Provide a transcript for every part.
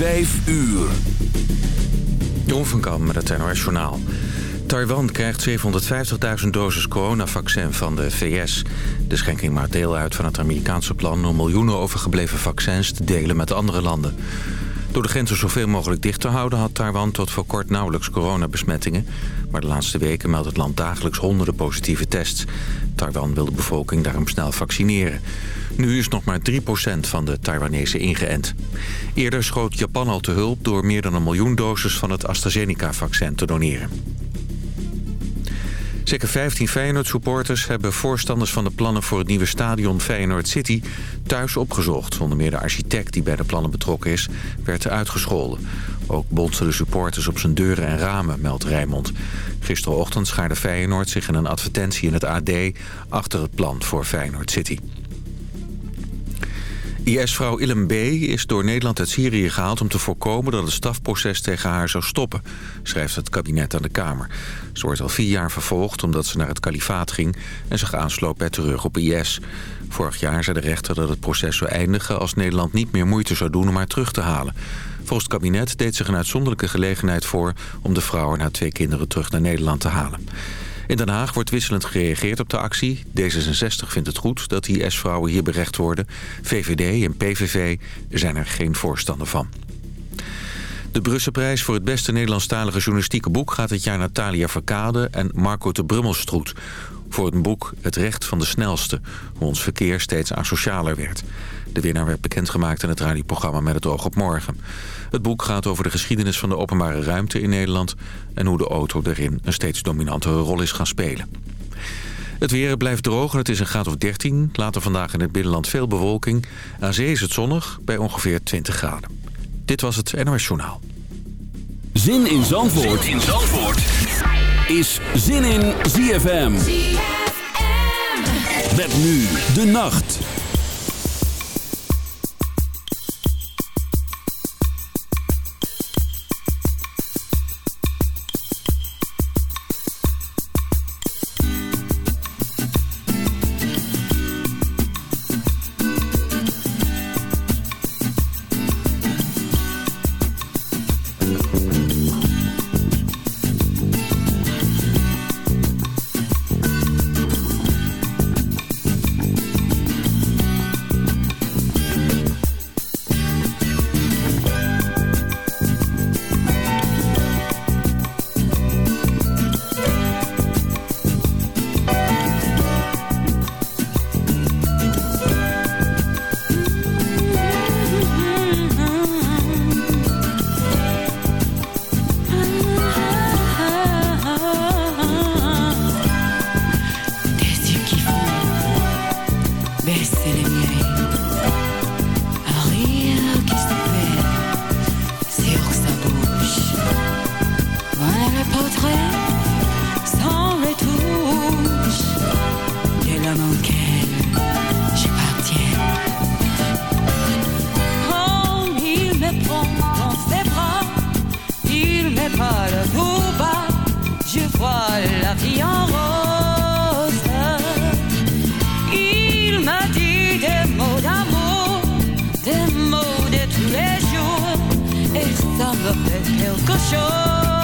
5 uur. Jeroen van Kam met het NOS Journaal. Taiwan krijgt 750.000 doses coronavaccin van de VS. De schenking maakt deel uit van het Amerikaanse plan... om miljoenen overgebleven vaccins te delen met andere landen. Door de grenzen zoveel mogelijk dicht te houden... had Taiwan tot voor kort nauwelijks coronabesmettingen. Maar de laatste weken meldt het land dagelijks honderden positieve tests. Taiwan wil de bevolking daarom snel vaccineren. Nu is nog maar 3% van de Taiwanese ingeënt. Eerder schoot Japan al te hulp door meer dan een miljoen doses van het AstraZeneca-vaccin te doneren. Zeker 15 Feyenoord-supporters hebben voorstanders van de plannen voor het nieuwe stadion Feyenoord City thuis opgezocht. Onder meer de architect die bij de plannen betrokken is, werd uitgescholden. Ook botsten de supporters op zijn deuren en ramen, meldt Rijmond. Gisterochtend schaarde Feyenoord zich in een advertentie in het AD achter het plan voor Feyenoord City. IS-vrouw Ilham B. is door Nederland uit Syrië gehaald om te voorkomen dat het strafproces tegen haar zou stoppen, schrijft het kabinet aan de Kamer. Ze wordt al vier jaar vervolgd omdat ze naar het kalifaat ging en zich aansloot bij terug op IS. Vorig jaar zei de rechter dat het proces zou eindigen als Nederland niet meer moeite zou doen om haar terug te halen. Volgens het kabinet deed zich een uitzonderlijke gelegenheid voor om de vrouw en haar twee kinderen terug naar Nederland te halen. In Den Haag wordt wisselend gereageerd op de actie. D66 vindt het goed dat die S-vrouwen hier berecht worden. VVD en PVV zijn er geen voorstander van. De Brusselprijs voor het beste Nederlandstalige journalistieke boek... gaat dit jaar naar Talia Verkade en Marco de Brummelstroet... voor het boek Het Recht van de Snelste... hoe ons verkeer steeds asocialer werd. De winnaar werd bekendgemaakt in het radioprogramma Met het oog op morgen. Het boek gaat over de geschiedenis van de openbare ruimte in Nederland... en hoe de auto erin een steeds dominantere rol is gaan spelen. Het weer blijft droog en het is een graad of 13. Later vandaag in het binnenland veel bewolking. Aan zee is het zonnig bij ongeveer 20 graden. Dit was het NOS Journaal. Zin in Zandvoort, zin in Zandvoort. is Zin in ZFM. ZFM. Met nu de nacht. thumb up that hill cushion.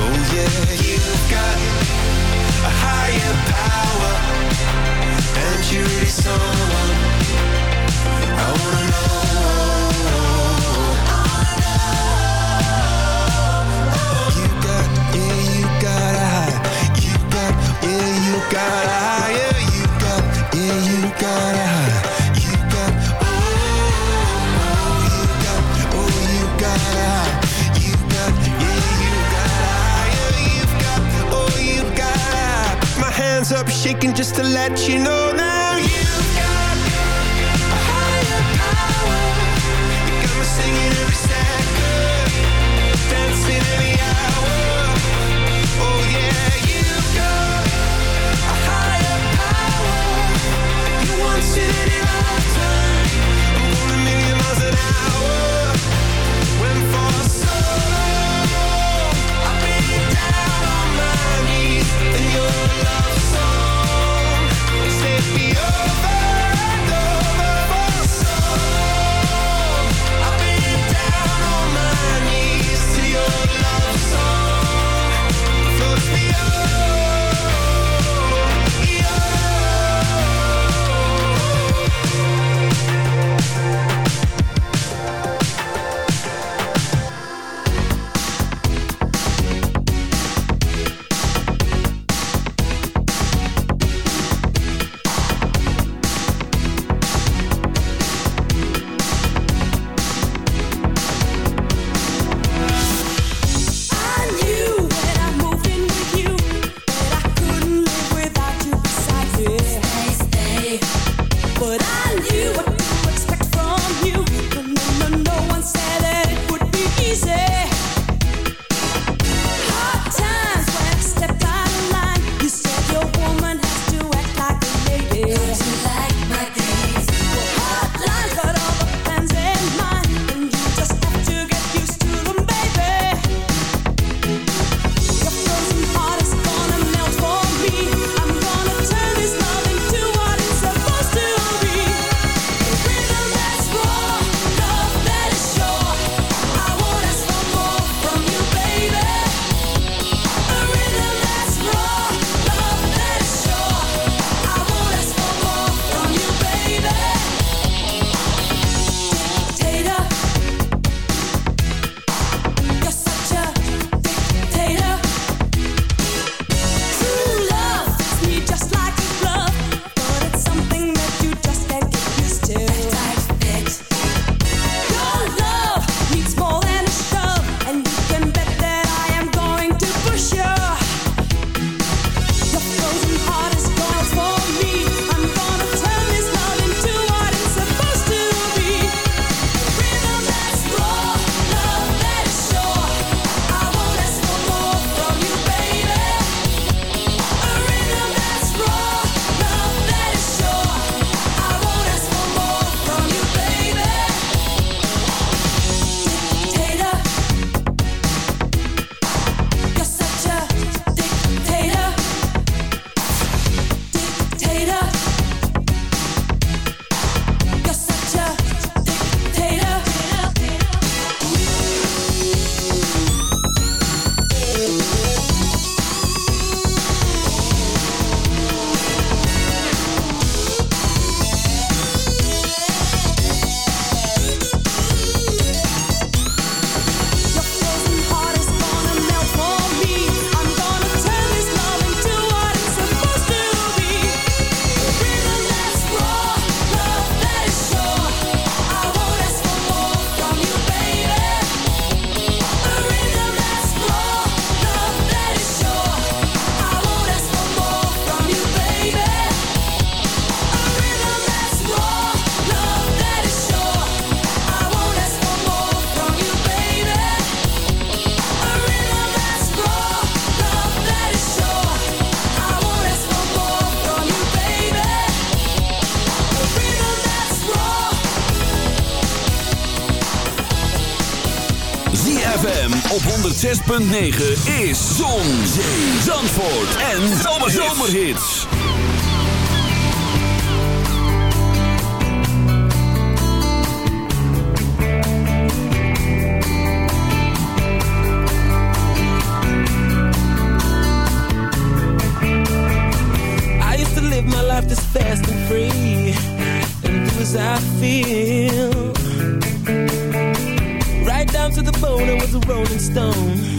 Oh yeah, you've got a higher power, and you really someone I wanna know. hands up shaking just to let you know now you've got a higher power. You got me singing every second, dancing hour. Oh yeah, you've got a higher power. You want it. 106.9 is Zon, Zee, Zandvoort en Zomerhits. I used to live my life this fast and free. And do as I feel. Right down to the bone, it was a rolling stone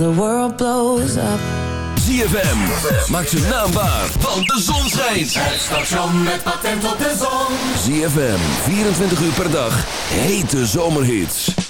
the world blows up. ZFM, maak ze naambaar, want de zon schijnt. Het station met patent op de zon. ZFM, 24 uur per dag, hete zomerhits.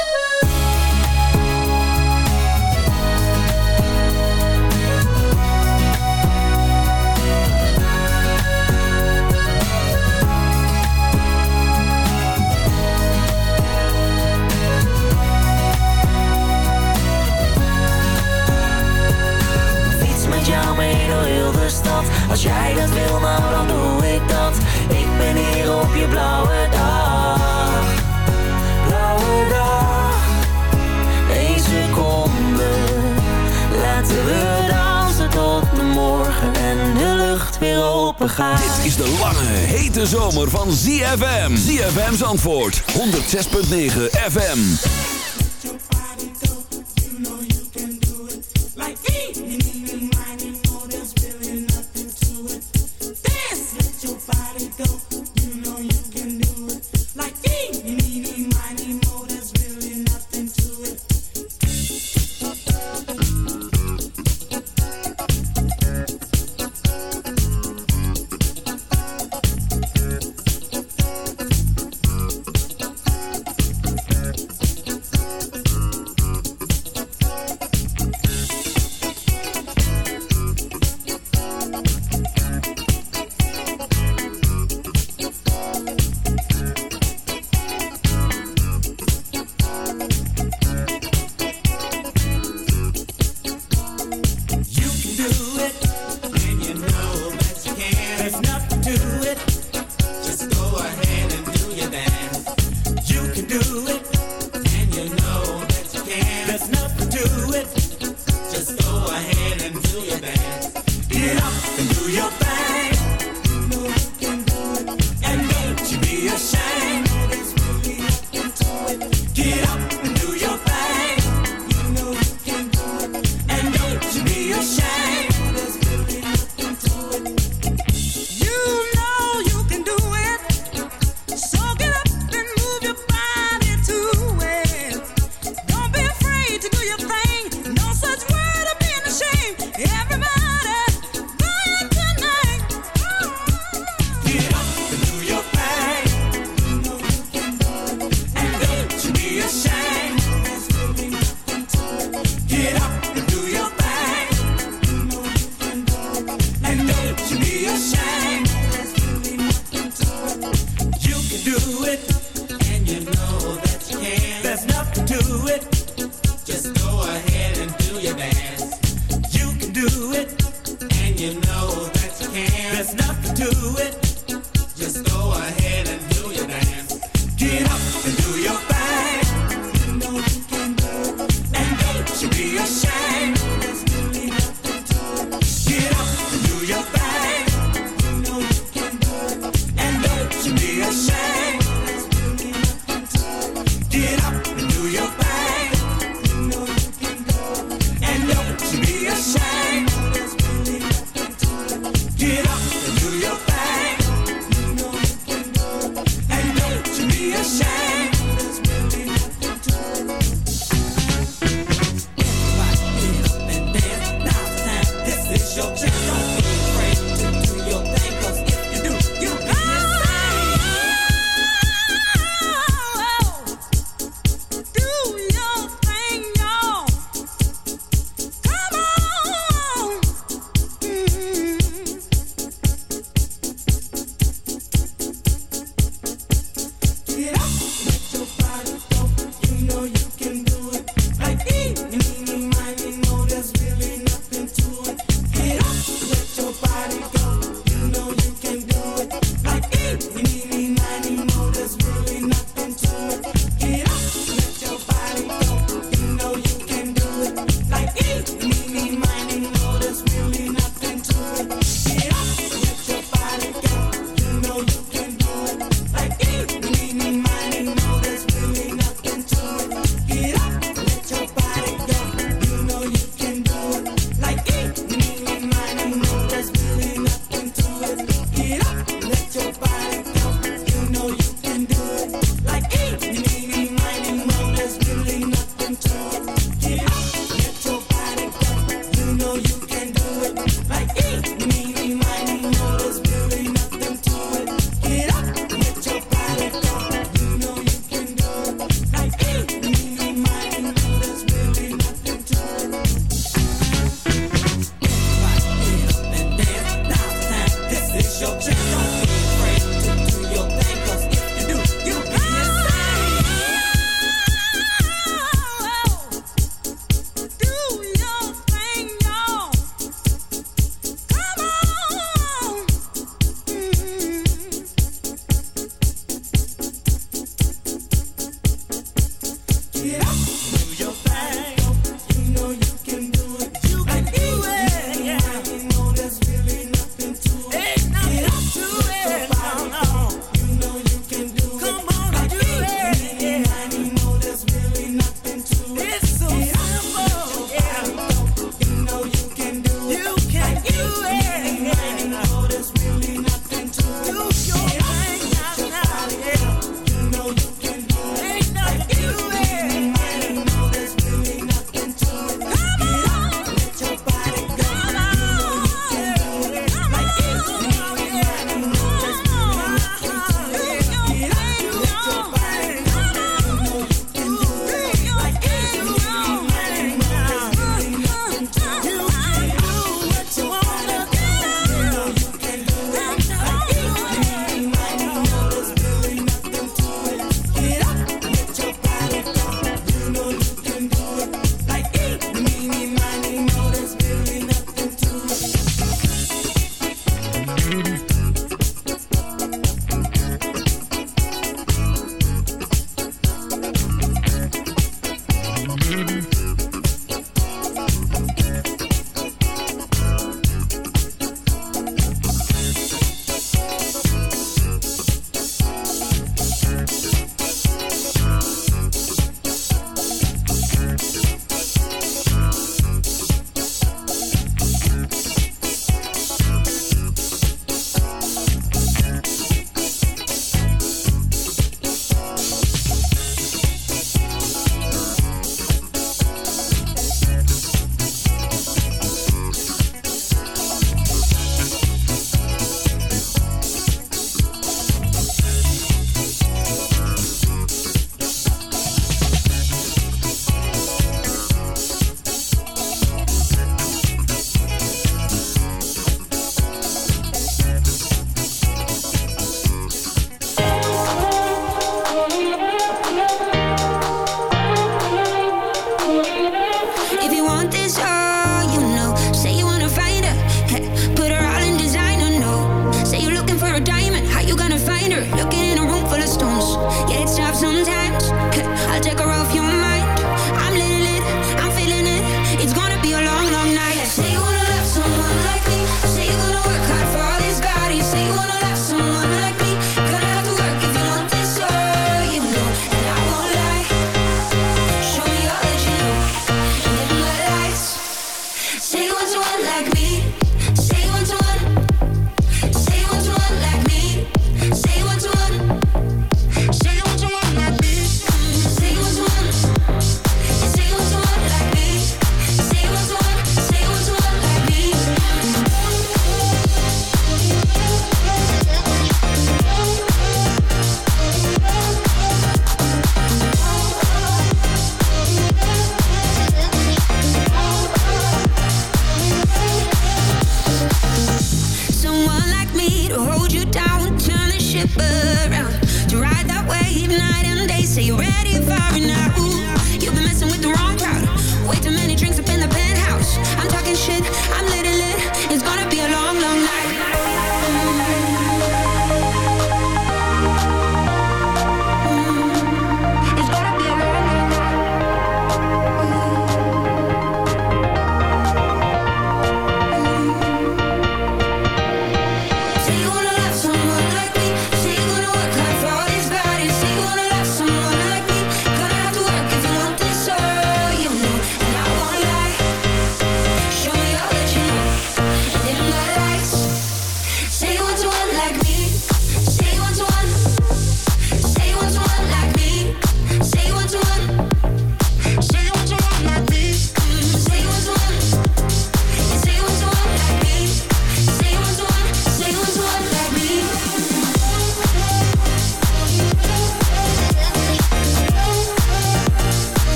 Dit is de lange, hete zomer van ZFM. ZFM's antwoord. 106.9 FM. Get up,